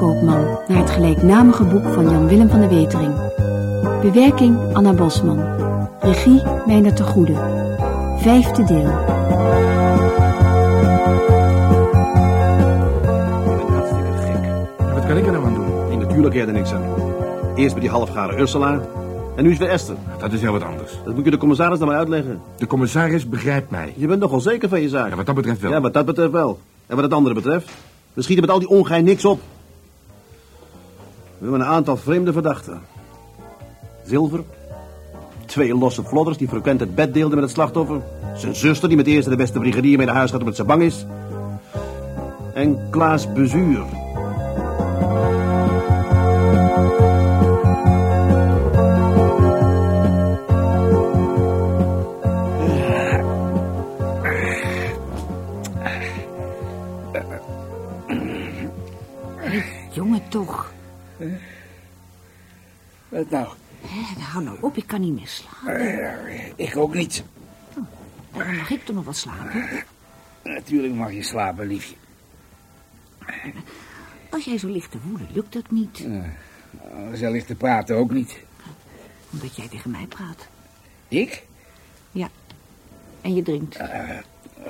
Marktkoopman, naar het gelijknamige boek van Jan Willem van de Wetering. Bewerking Anna Bosman. Regie Meijner de Goede. Vijfde deel. Hartstikke gek. Wat kan ik er nou aan doen? Nee, natuurlijk heb je er niks aan doen. Eerst bij die halfgare Ursula. En nu is weer Esther. Dat is heel wat anders. Dat moet je de commissaris dan maar uitleggen. De commissaris begrijpt mij. Je bent nogal zeker van je zaak. Ja, wat dat betreft wel. Ja, wat dat betreft wel. En wat het andere betreft, we schieten met al die ongein niks op. We hebben een aantal vreemde verdachten. Zilver. Twee losse flodders die frequent het bed deelden met het slachtoffer. Zijn zuster die met eerste de beste brigadier mee naar huis gaat omdat ze bang is. En Klaas Bezuur. Wat nou? Hé, hou nou op, ik kan niet meer slapen. Eh, Ik ook niet. Daarom mag ik toch nog wel slapen. Natuurlijk mag je slapen, liefje. Als jij zo ligt te woelen, lukt dat niet. Als jij ligt te praten ook niet. Omdat jij tegen mij praat. Ik? Ja. En je drinkt. Eh,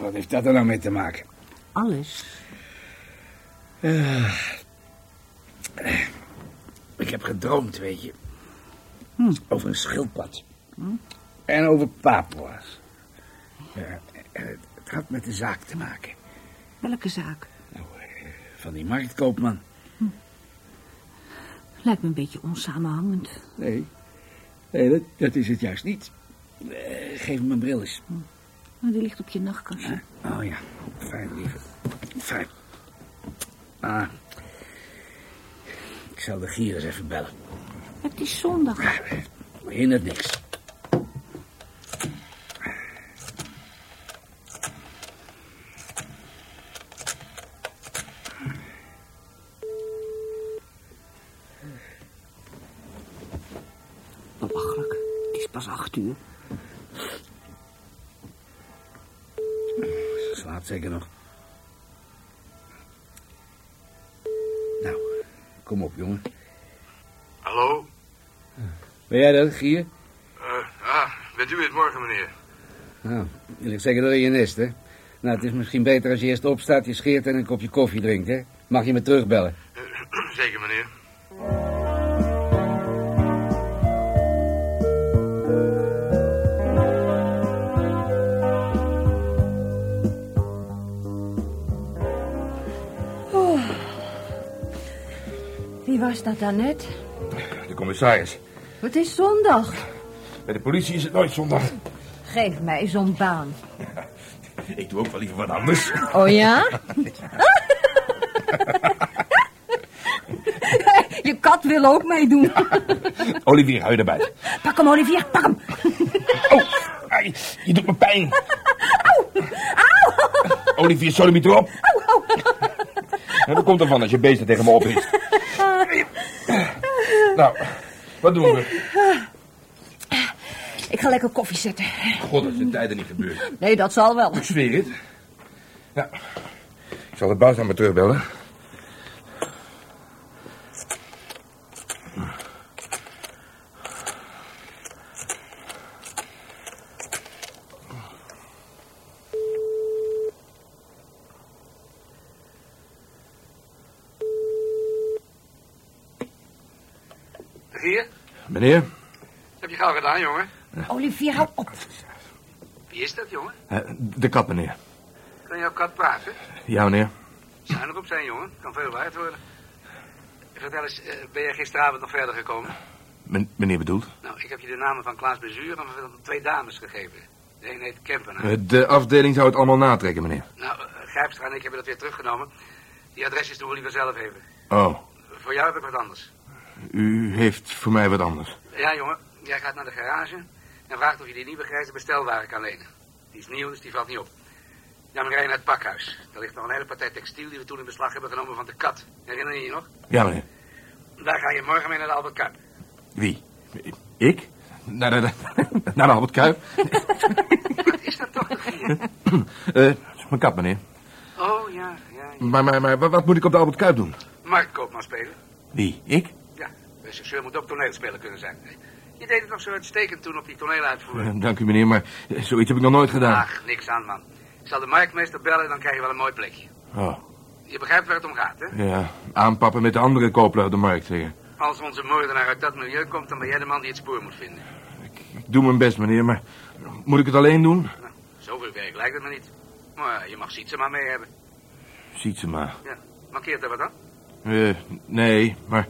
wat heeft dat er nou mee te maken? Alles. Ik heb gedroomd, weet je. Over een schildpad. En over papua's. Eh, het had met de zaak te maken. Welke zaak? Nou, eh, van die marktkoopman. Lijkt me een beetje onsamenhangend. Nee, nee dat, dat is het juist niet. Eh, geef me mijn bril eens. Maar die ligt op je nachtkastje. Oh ja, fijn, lieve. Fijn. Ah. Ik zal de gier eens even bellen. Het is zondag. Hindert niks. Belachelijk. Het is pas acht uur. Ze slaapt zeker nog. Nou, kom op, jongen. Ben jij dat, Gier? Eh, ah, bent u het morgen, meneer? Nou, eerlijk zeggen dat in je nest, hè? Nou, het is misschien beter als je eerst opstaat, je scheert en een kopje koffie drinkt, hè? Mag je me terugbellen? Eh, zeker, meneer. Wie was dat dan net? De commissaris. Het is zondag. Bij de politie is het nooit zondag. Geef mij zo'n baan. Ik doe ook wel liever wat anders. Oh ja? Je kat wil ook meedoen. Olivier, hou je erbij. Pak hem, Olivier, pak hem. Oh, ai, je doet me pijn. Olivier, sorry erop. En dat komt ervan als je beesten tegen me op is. Nou, wat doen we? Ik ga lekker koffie zetten. God, dat is in tijden niet gebeurd. Nee, dat zal wel. Ik zweer het. Ja, ik zal de baas naar me terugbellen. Gier, Meneer? heb je gauw gedaan, jongen? Olivier, hou op. Wie is dat, jongen? Eh, De kat, meneer. Kan jouw kat praten? Ja, meneer. Zuinig op zijn, jongen. Kan veel waard worden. Vertel eens, eh, ben jij gisteravond nog verder gekomen? Men- meneer bedoelt? Nou, ik heb je de namen van Klaas Bezuur en van twee dames gegeven. De een heet Kempenaar. Eh, De afdeling zou het allemaal natrekken, meneer. Nou, Grijpstra en ik hebben dat weer teruggenomen. Die adresjes doen we liever zelf even. Oh, Voor jou heb ik wat anders. U heeft voor mij wat anders. Ja, jongen. Jij gaat naar de garage en vraagt of je die nieuwe grijze bestelwagen kan lenen. Die is nieuw, dus die valt niet op. Dan rij je naar het pakhuis. Daar ligt nog een hele partij textiel die we toen in beslag hebben genomen van de kat. Herinner je je nog? Ja, meneer. Daar ga je morgen mee naar de Albert Kuip. Wie? Ik? Naar de, naar de Albert Kuip? Wat is dat toch, de gier? Eh, mijn kat, meneer. Oh, ja, ja, Maar, maar, maar wat moet ik op de Albert Kuip doen? Marktkoopman spelen. Wie? Ik? Regisseur moet ook toneelspeler kunnen zijn. Je deed het nog zo uitstekend toen op die toneeluitvoering. Eh, Dank u, meneer, maar eh, zoiets heb ik nog nooit gedaan. Ach, niks aan, man. Ik zal de marktmeester bellen, dan krijg je wel een mooi plekje. Oh, Je begrijpt waar het om gaat, hè? ja. Aanpappen met de andere koopler op de markt, zeggen. Als onze moordenaar uit dat milieu komt, dan ben jij de man die het spoor moet vinden. Ik doe mijn best, meneer, maar moet ik het alleen doen? Nou, zoveel werk lijkt het me niet. Maar je mag Sietse maar mee hebben. Maar. Ja, markeert er wat aan? Eh, nee, maar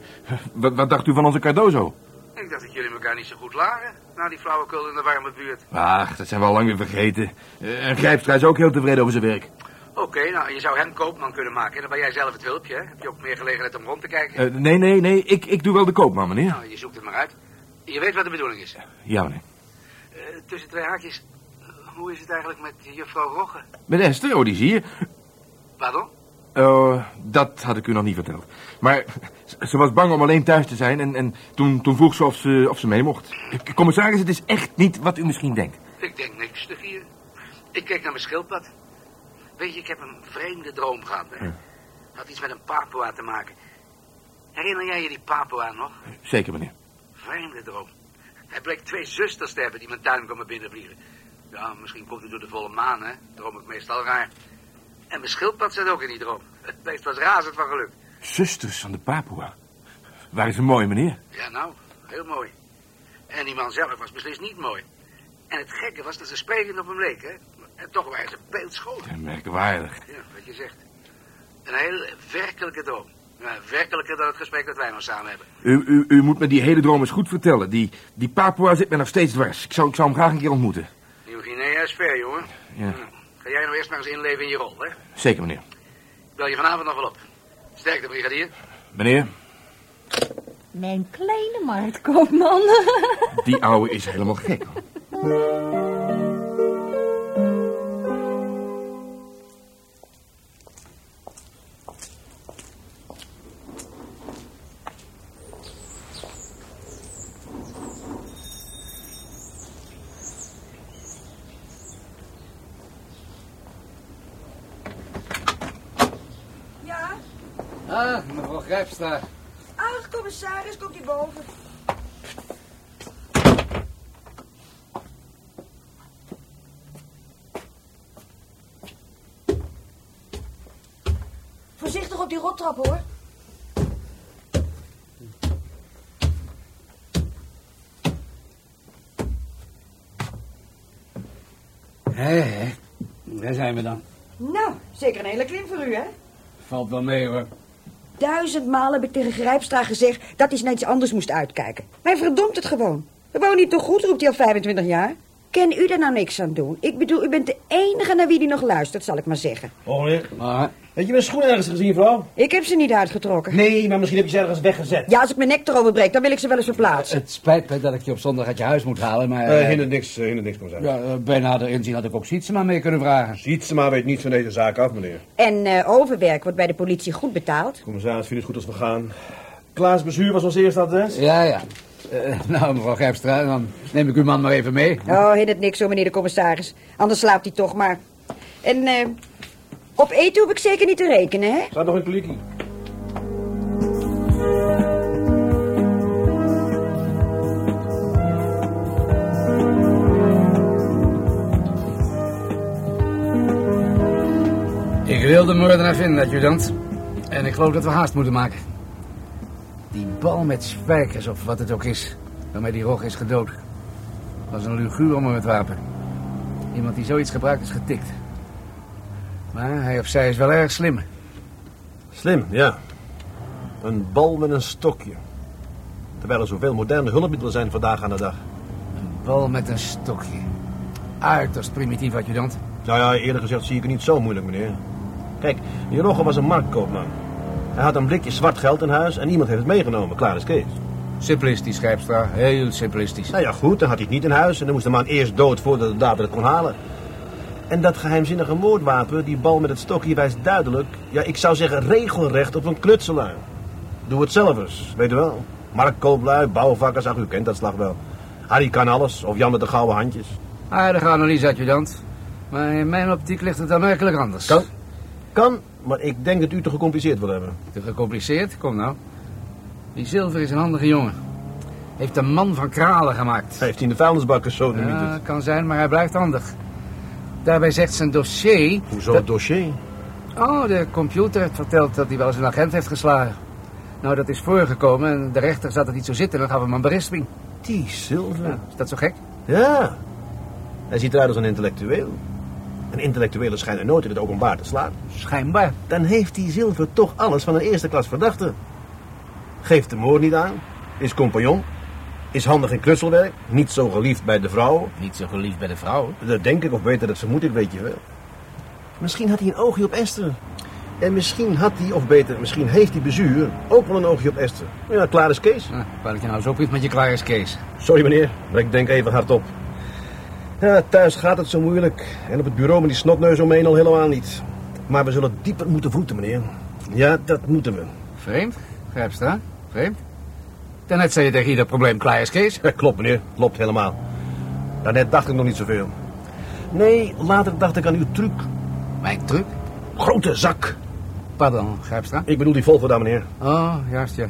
wat, wat dacht u van onze Cardozo? Ik dacht dat jullie elkaar niet zo goed lagen. Na die flauwekul in de warme buurt. Ach, dat zijn we al lang weer vergeten. Eh, en Grijpstra is ook heel tevreden over zijn werk. Oké, nou, je zou hem koopman kunnen maken. En dan ben jij zelf het hulpje, hè? Heb je ook meer gelegenheid om rond te kijken? Eh, nee, nee, nee, ik, ik doe wel de koopman, meneer. Nou, je zoekt het maar uit. Je weet wat de bedoeling is. Ja, meneer. Tussen twee haakjes, hoe is het eigenlijk met juffrouw Rogge? Met Esther, oh, die zie je. Pardon? Oh, dat had ik u nog niet verteld. Maar ze was bang om alleen thuis te zijn en, en toen, toen vroeg ze of, ze of ze mee mocht. Commissaris, het is echt niet wat u misschien denkt. Ik denk niks te vieren. Ik keek naar mijn schildpad. Weet je, ik heb een vreemde droom gehad, hè? Ja. Had iets met een Papua te maken. Herinner jij je die Papua nog? Zeker, meneer. Vreemde droom. Hij bleek twee zusters te hebben die mijn tuin kwamen binnenvliegen. Ja, misschien komt het door de volle maan, hè? Droom ik meestal raar. En mijn schildpad zat ook in die droom. Het beest was razend van geluk. Zusters van de Papua. Waren ze mooi, meneer? Ja, nou, heel mooi. En die man zelf was beslist niet mooi. En het gekke was dat ze sprekend op hem leek, hè? En toch waren ze beeldschoon. Ja, merkwaardig. Ja, wat je zegt. Een heel werkelijke droom. Ja, werkelijker dan het gesprek dat wij nog samen hebben. U, u, u moet me die hele droom eens goed vertellen. Die, die Papua zit me nog steeds dwars. Ik zou, ik zou hem graag een keer ontmoeten. Nieuw-Guinea is ver, jongen. Ja, Nou, Ga jij nou eerst maar eens inleven in je rol, hè? zeker, meneer. Ik bel je vanavond nog wel op. Sterkte, brigadier. Meneer, Mijn kleine marktkoopman. die ouwe is helemaal gek. Ah, mevrouw Grijpstra. Ach, commissaris, komt hier boven. Voorzichtig op die rottrap, hoor. Hé, hé. Daar zijn we dan. Nou, zeker een hele klim voor u, hè? Valt wel mee, hoor. Duizend maal heb ik tegen Grijpstra gezegd dat hij naar iets anders moest uitkijken. Maar hij verdomt het gewoon. We wonen niet toch goed, roept hij al 25 jaar. Kan u daar nou niks aan doen? Ik bedoel, u bent de enige naar wie die nog luistert, zal ik maar zeggen. Oh, meneer. Maar, Heb je mijn schoenen ergens gezien, vrouw? Ik heb ze niet uitgetrokken. Nee, maar misschien heb je ze ergens weggezet. Ja, als ik mijn nek erover breek, dan wil ik ze wel eens verplaatsen. het spijt me dat ik je op zondag uit je huis moet halen, maar... Eh eh, hindert niks, uh, hindert niks, commissaris. ja, eh, bij nader inzien had ik ook Sietsema mee kunnen vragen. Sietsema weet niets van deze zaak af, meneer. En eh, overwerk wordt bij de politie goed betaald. Commissaris, vindt het goed als we gaan. Klaas Bezuur was ons eerste adres. Ja, ja. Eh, nou, mevrouw Grijpstra, dan neem ik uw man maar even mee. Oh, hindert niks zo, meneer de commissaris. Anders slaapt hij toch maar. En eh, op eten hoef ik zeker niet te rekenen, hè? Staat nog in klikkie. Ik wil de moordenaar vinden, adjudant. En ik geloof dat we haast moeten maken. Die bal met spijkers, of wat het ook is, waarmee die rog is gedood, was een luguur met wapen. Iemand die zoiets gebruikt is getikt. Maar hij of zij is wel erg slim. Slim, ja. Een bal met een stokje. Terwijl er zoveel moderne hulpmiddelen zijn vandaag aan de dag. Een bal met een stokje. Uiterst primitief, adjudant. Nou ja, eerlijk gezegd zie ik het niet zo moeilijk, meneer. Kijk, die Rogge was een marktkoopman. Hij had een blikje zwart geld in huis en iemand heeft het meegenomen. Klaar is Kees. Simplistisch, Grijpstra. Heel simplistisch. Nou ja, goed, dan had hij het niet in huis en dan moest de man eerst dood voordat de dader het kon halen. En dat geheimzinnige moordwapen, die bal met het stokje, wijst duidelijk, ja, ik zou zeggen regelrecht op een klutselaar. Doe het zelf eens, weet u wel. Marktkooplui, bouwvakkers, ach, u kent dat slag wel. Harry kan alles, of Jan met de gouden handjes. Aardige analyse, adjudant. Maar in mijn optiek ligt het aanmerkelijk anders. Kan? Kan, maar ik denk dat u te gecompliceerd wil hebben. Te gecompliceerd? Kom nou. Die Zilver is een handige jongen. Heeft een man van kralen gemaakt. Hij heeft in de vuilnisbakkers zo niet Ja, het. kan zijn, maar hij blijft handig. Daarbij zegt zijn dossier... Hoezo dat- het dossier? Oh, de computer heeft verteld dat hij wel eens een agent heeft geslagen. Nou, dat is voorgekomen en de rechter zat het niet zo zitten. Dan gaf hem een berisping. Die Zilver. Ja, is dat zo gek? Ja. Hij ziet eruit als een intellectueel. En intellectuelen schijnen nooit in het openbaar te slaan. Schijnbaar. Dan heeft die Zilver toch alles van een eerste klas verdachte. Geeft de moord niet aan. Is compagnon. Is handig in knutselwerk. Niet zo geliefd bij de vrouw. Niet zo geliefd bij de vrouw. Dat denk ik, of beter dat vermoed ik, weet je wel. Misschien had hij een oogje op Esther. En misschien had hij, of beter, misschien heeft die bezuur ook wel een oogje op Esther. Ja, klaar is Kees. Nou, waar ik je nou zo op met je klaar is, Kees. Sorry meneer, maar ik denk even hardop. Ja, thuis gaat het zo moeilijk. En op het bureau met die snotneus omheen al helemaal niet. Maar we zullen dieper moeten voeten, meneer. Ja, dat moeten we. Vreemd? Grijpstra? Vreemd? Daarnet zei je tegen ieder probleem klaar is, Kees. Ja, klopt, meneer. Klopt helemaal. Daarnet dacht ik nog niet zoveel. Nee, later dacht ik aan uw truc. Mijn truc? Grote zak. Pardon, Grijpstra? Ik bedoel die Volvo daar, meneer. Oh, juist, ja.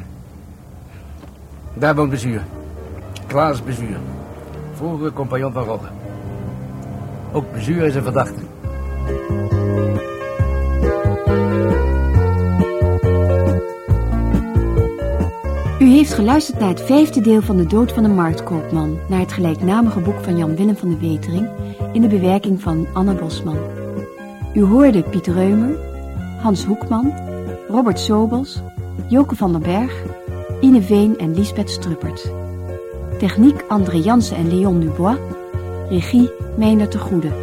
Daar woont Bezuur. Klaas Bezuur. Vroegere compagnon van Rogge. Ook Bezuur is een verdachte. U heeft geluisterd naar het vijfde deel van De Dood van de Marktkoopman, naar het gelijknamige boek van Jan Willem van de Wetering in de bewerking van Anne Bosman. U hoorde Piet Reumer, Hans Hoekman, Robert Sobels, Joke van der Berg, Ine Veen en Lisbeth Struppert. Techniek André Jansen en Leon Dubois. Regie Meijner de Goede.